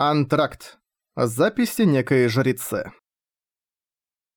Антракт. Записи некой жрицы.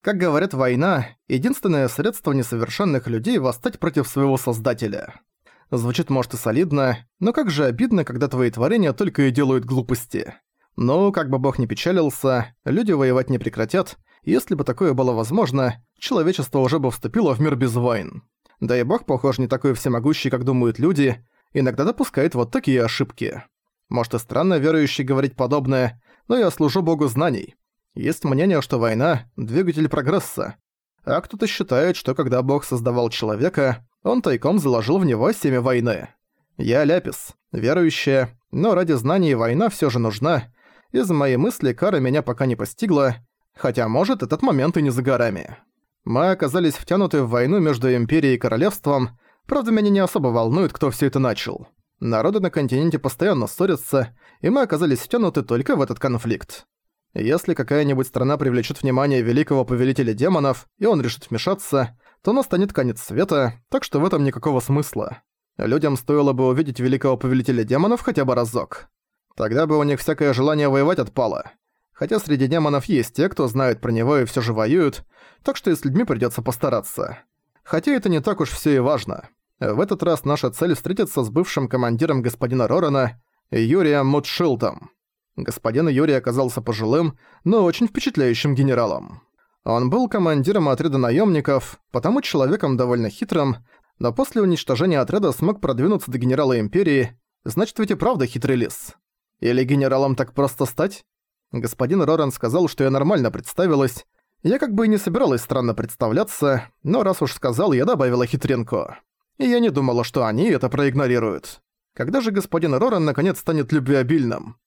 Как говорят, война – единственное средство несовершенных людей восстать против своего создателя. Звучит, может, и солидно, но как же обидно, когда твои творения только и делают глупости. Но, как бы бог не печалился, люди воевать не прекратят, если бы такое было возможно, человечество уже бы вступило в мир без войн. Да и бог, похож, не такой всемогущий, как думают люди, иногда допускает вот такие ошибки. Может и странно верующий говорить подобное, но я служу богу знаний. Есть мнение, что война – двигатель прогресса. А кто-то считает, что когда бог создавал человека, он тайком заложил в него семя войны. Я Ляпис, верующая, но ради знаний война все же нужна. Из моей мысли кара меня пока не постигла, хотя, может, этот момент и не за горами. Мы оказались втянуты в войну между Империей и Королевством, правда, меня не особо волнует, кто все это начал. Народы на континенте постоянно ссорятся, и мы оказались втянуты только в этот конфликт. Если какая-нибудь страна привлечет внимание великого повелителя демонов, и он решит вмешаться, то настанет конец света, так что в этом никакого смысла. Людям стоило бы увидеть великого повелителя демонов хотя бы разок. Тогда бы у них всякое желание воевать отпало. Хотя среди демонов есть те, кто знает про него и все же воюют, так что и с людьми придется постараться. Хотя это не так уж все и важно. В этот раз наша цель встретиться с бывшим командиром господина Рорана, Юрием Мутшилдом. Господин Юрий оказался пожилым, но очень впечатляющим генералом. Он был командиром отряда наемников, потому человеком довольно хитрым, но после уничтожения отряда смог продвинуться до генерала Империи, значит ведь и правда хитрый лис. Или генералом так просто стать? Господин Роран сказал, что я нормально представилась. Я как бы и не собиралась странно представляться, но раз уж сказал, я добавила хитринку и я не думала, что они это проигнорируют. Когда же господин Роран наконец станет любвеобильным?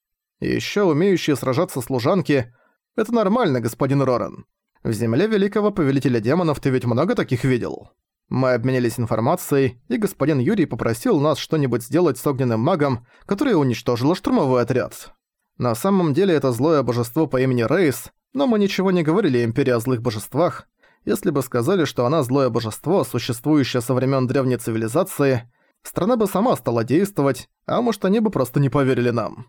И ещё умеющие сражаться служанки — это нормально, господин Роран. В земле великого повелителя демонов ты ведь много таких видел? Мы обменялись информацией, и господин Юрий попросил нас что-нибудь сделать с огненным магом, который уничтожил штурмовой отряд. На самом деле это злое божество по имени Рейс, но мы ничего не говорили Империи о злых божествах, если бы сказали, что она злое божество, существующее со времен древней цивилизации, страна бы сама стала действовать, а может они бы просто не поверили нам.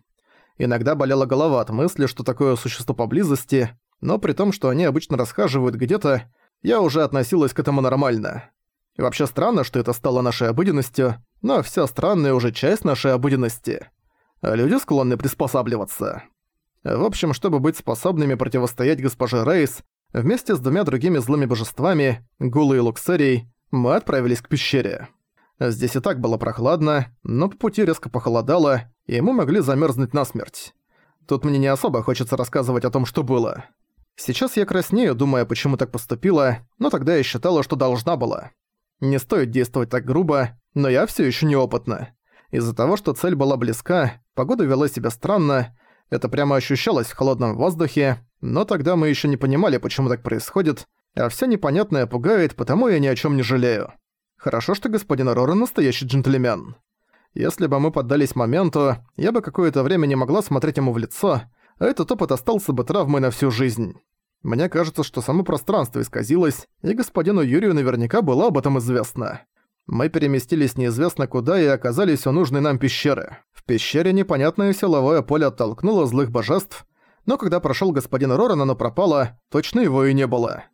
Иногда болела голова от мысли, что такое существо поблизости, но при том, что они обычно расхаживают где-то, я уже относилась к этому нормально. И вообще странно, что это стало нашей обыденностью, но вся странная уже часть нашей обыденности. Люди склонны приспосабливаться. В общем, чтобы быть способными противостоять госпоже Рейс, Вместе с двумя другими злыми божествами, Гулой и Луксерией, мы отправились к пещере. Здесь и так было прохладно, но по пути резко похолодало, и мы могли замерзнуть насмерть. Тут мне не особо хочется рассказывать о том, что было. Сейчас я краснею, думая, почему так поступила, но тогда я считала, что должна была. Не стоит действовать так грубо, но я все еще неопытна. Из-за того, что цель была близка, погода вела себя странно, это прямо ощущалось в холодном воздухе, но тогда мы еще не понимали, почему так происходит, а все непонятное пугает, потому я ни о чем не жалею. Хорошо, что господин Рорен настоящий джентльмен. Если бы мы поддались моменту, я бы какое-то время не могла смотреть ему в лицо, а этот опыт остался бы травмой на всю жизнь. Мне кажется, что само пространство исказилось, и господину Юрию наверняка было об этом известно. Мы переместились неизвестно куда и оказались у нужной нам пещеры. В пещере непонятное силовое поле оттолкнуло злых божеств, но когда прошёл господин Роран, оно пропало, точно его и не было.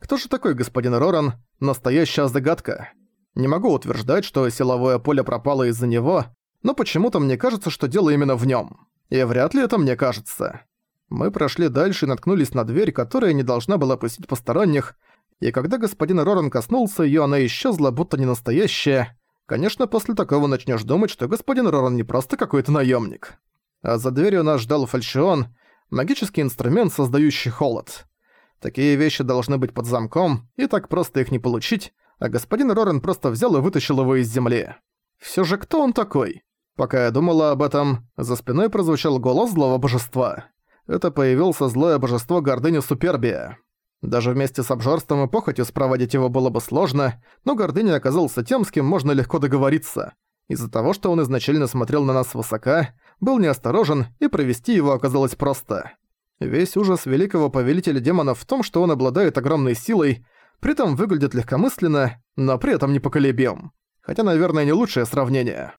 Кто же такой господин Роран? Настоящая загадка. Не могу утверждать, что силовое поле пропало из-за него, но почему-то мне кажется, что дело именно в нём. И вряд ли это мне кажется. Мы прошли дальше и наткнулись на дверь, которая не должна была пустить посторонних, и когда господин Роран коснулся её, она исчезла, будто не настоящая. Конечно, после такого начнёшь думать, что господин Роран не просто какой-то наёмник. А за дверью нас ждал фальшион, магический инструмент, создающий холод. Такие вещи должны быть под замком, и так просто их не получить, а господин Рорен просто взял и вытащил его из земли. Всё же кто он такой? Пока я думала об этом, за спиной прозвучал голос злого божества. Это появился злое божество гордыни Супербия. Даже вместе с обжорством и похотью спроводить его было бы сложно, но Гордыня оказался тем, с кем можно легко договориться. Из-за того, что он изначально смотрел на нас свысока, был неосторожен, и провести его оказалось просто. Весь ужас великого повелителя демонов в том, что он обладает огромной силой, при этом выглядит легкомысленно, но при этом непоколебим. Хотя, наверное, не лучшее сравнение.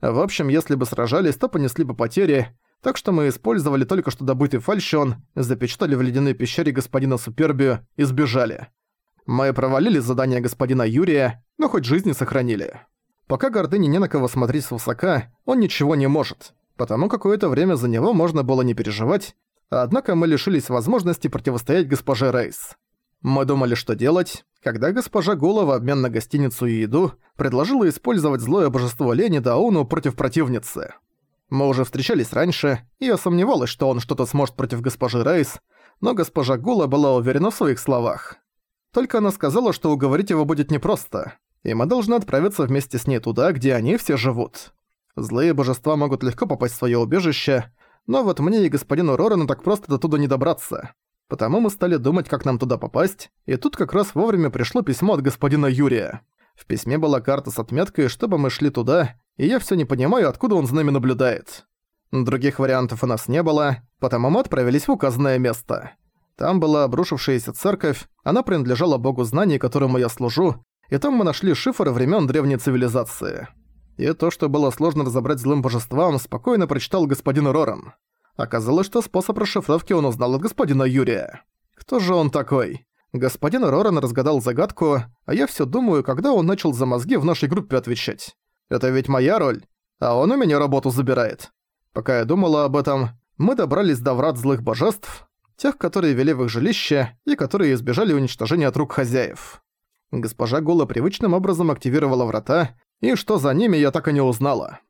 В общем, если бы сражались, то понесли бы потери, так что мы использовали только что добытый фальшион, запечатали в ледяной пещере господина Супербию и сбежали. Мы провалили задание господина Юрия, но хоть жизни сохранили. Пока гордыне не на кого смотреть свысока, он ничего не может, потому какое-то время за него можно было не переживать, однако мы лишились возможности противостоять госпоже Рейс. Мы думали, что делать, когда госпожа Гула в обмен на гостиницу и еду предложила использовать злое божество Лени Дауну против противницы. Мы уже встречались раньше, и я сомневалась, что он что-то сможет против госпожи Рейс, но госпожа Гула была уверена в своих словах. Только она сказала, что уговорить его будет непросто, и мы должны отправиться вместе с ней туда, где они все живут. Злые божества могут легко попасть в своё убежище, но вот мне и господину Рорану так просто до туда не добраться. Потому мы стали думать, как нам туда попасть, и тут как раз вовремя пришло письмо от господина Юрия. В письме была карта с отметкой, чтобы мы шли туда, и я всё не понимаю, откуда он за нами наблюдает. Других вариантов у нас не было, потому мы отправились в указанное место. Там была обрушившаяся церковь, она принадлежала богу знаний, которому я служу, и там мы нашли шифры времен древней цивилизации. И то, что было сложно разобрать злым божествам, спокойно прочитал господин Роран. Оказалось, что способ расшифровки он узнал от господина Юрия. Кто же он такой? Господин Роран разгадал загадку, а я все думаю, когда он начал за мозги в нашей группе отвечать. Это ведь моя роль, а он у меня работу забирает. Пока я думала об этом, мы добрались до врат злых божеств, тех, которые вели в их жилище и которые избежали уничтожения от рук хозяев. Госпожа Гула привычным образом активировала врата, и что за ними я так и не узнала.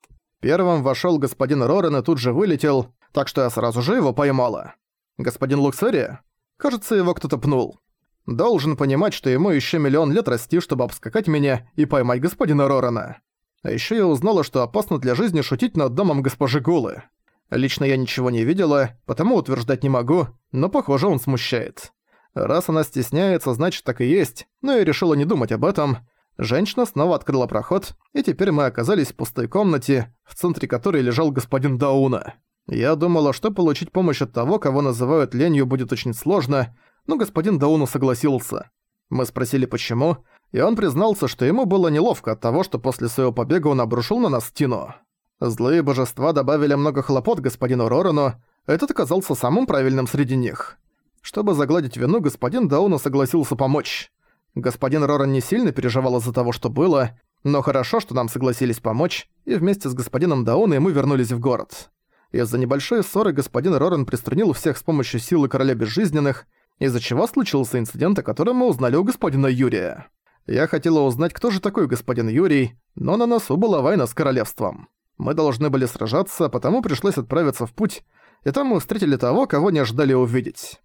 Первым вошёл господин Рорен и тут же вылетел, так что я сразу же его поймала. Господин Луксери? Кажется, его кто-то пнул. Должен понимать, что ему ещё миллион лет расти, чтобы обскакать меня и поймать господина Рорена. А ещё я узнала, что опасно для жизни шутить над домом госпожи Гулы. Лично я ничего не видела, потому утверждать не могу, но похоже он смущает. Раз она стесняется, значит так и есть, но я решила не думать об этом. Женщина снова открыла проход, и теперь мы оказались в пустой комнате, в центре которой лежал господин Дауна. Я думала, что получить помощь от того, кого называют ленью, будет очень сложно, но господин Дауна согласился. Мы спросили почему, и он признался, что ему было неловко от того, что после своего побега он обрушил на нас стену. Злые божества добавили много хлопот господину Рорану, этот оказался самым правильным среди них. Чтобы загладить вину, господин Дауна согласился помочь. Господин Роран не сильно переживал из-за того, что было, но хорошо, что нам согласились помочь, и вместе с господином Дауной мы вернулись в город. Из-за небольшой ссоры господин Роран приструнил всех с помощью силы короля безжизненных, из-за чего случился инцидент, о котором мы узнали у господина Юрия. Я хотела узнать, кто же такой господин Юрий, но на носу была война с королевством. Мы должны были сражаться, потому пришлось отправиться в путь, и там мы встретили того, кого не ожидали увидеть.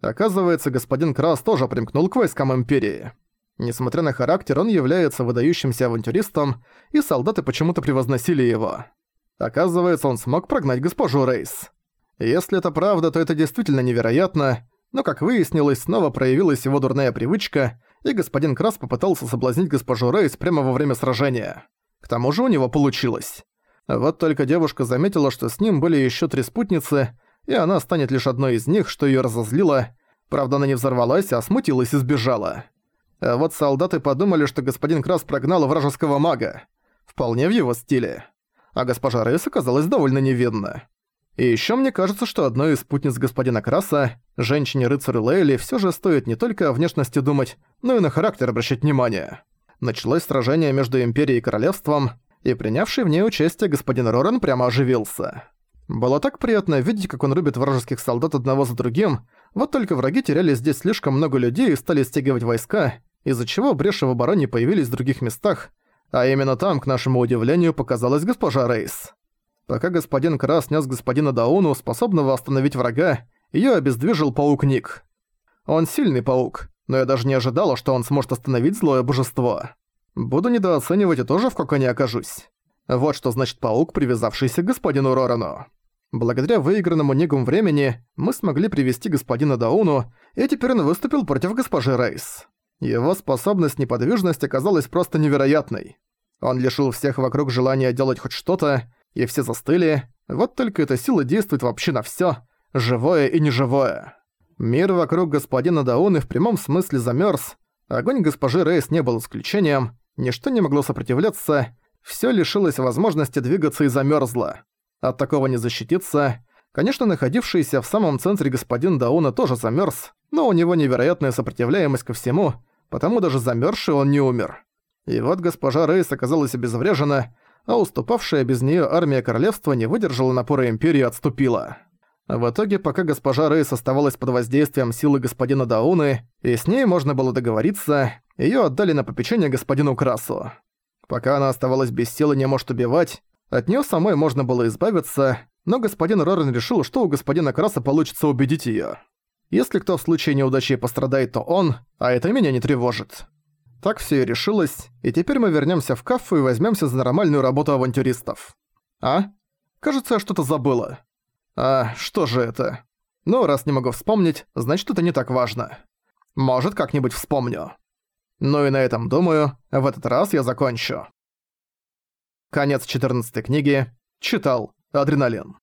Оказывается, господин Крас тоже примкнул к войскам Империи. Несмотря на характер, он является выдающимся авантюристом, и солдаты почему-то превозносили его. Оказывается, он смог прогнать госпожу Рейс. Если это правда, то это действительно невероятно, но, как выяснилось, снова проявилась его дурная привычка, и господин Крас попытался соблазнить госпожу Рейс прямо во время сражения. К тому же у него получилось. Вот только девушка заметила, что с ним были еще три спутницы, и она станет лишь одной из них, что её разозлило. Правда, она не взорвалась, а смутилась и сбежала. А вот солдаты подумали, что господин Крас прогнал вражеского мага. Вполне в его стиле. А госпожа Рейс оказалась довольно невинна. И ещё мне кажется, что одной из спутниц господина Краса, женщине-рыцарю Лейли, всё же стоит не только о внешности думать, но и на характер обращать внимание. Началось сражение между Империей и Королевством, и принявший в ней участие господин Роран прямо оживился. Было так приятно видеть, как он рубит вражеских солдат одного за другим, вот только враги теряли здесь слишком много людей и стали стягивать войска, из-за чего бреши в обороне появились в других местах, а именно там, к нашему удивлению, показалась госпожа Рейс. Пока господин Крас нес господина Дауну, способного остановить врага, её обездвижил паук Ник. Он сильный паук, но я даже не ожидала, что он сможет остановить злое божество. Буду недооценивать и тоже в коконе окажусь. Вот что значит паук, привязавшийся к господину Рорану. Благодаря выигранному Нигум времени мы смогли привести господина Дауну, и теперь он выступил против госпожи Рейс. Его способность неподвижность оказалась просто невероятной. Он лишил всех вокруг желания делать хоть что-то, и все застыли, вот только эта сила действует вообще на всё, живое и неживое. Мир вокруг господина Дауны в прямом смысле замёрз, огонь госпожи Рейс не был исключением, ничто не могло сопротивляться, всё лишилось возможности двигаться и замёрзло. От такого не защититься, Конечно, находившийся в самом центре господин Дауна тоже замерз, но у него невероятная сопротивляемость ко всему, потому даже замерзший он не умер. И вот госпожа Рейс оказалась обезврежена, а уступавшая без нее армия королевства не выдержала напора Империи и отступила. В итоге, пока госпожа Рейс оставалась под воздействием силы господина Дауны, и с ней можно было договориться, ее отдали на попечение господину Красу. Пока она оставалась без силы не может убивать, от нее самой можно было избавиться, но господин Рорен решил, что у господина Краса получится убедить ее. Если кто в случае неудачи пострадает, то он, а это меня не тревожит. Так все и решилось, и теперь мы вернемся в кафу и возьмемся за нормальную работу авантюристов. А? Кажется, я что-то забыла. А, что же это? Ну, раз не могу вспомнить, значит, это не так важно. Может, как-нибудь вспомню. Ну и на этом, думаю, в этот раз я закончу. Конец 14 книги. Читал. Адреналин.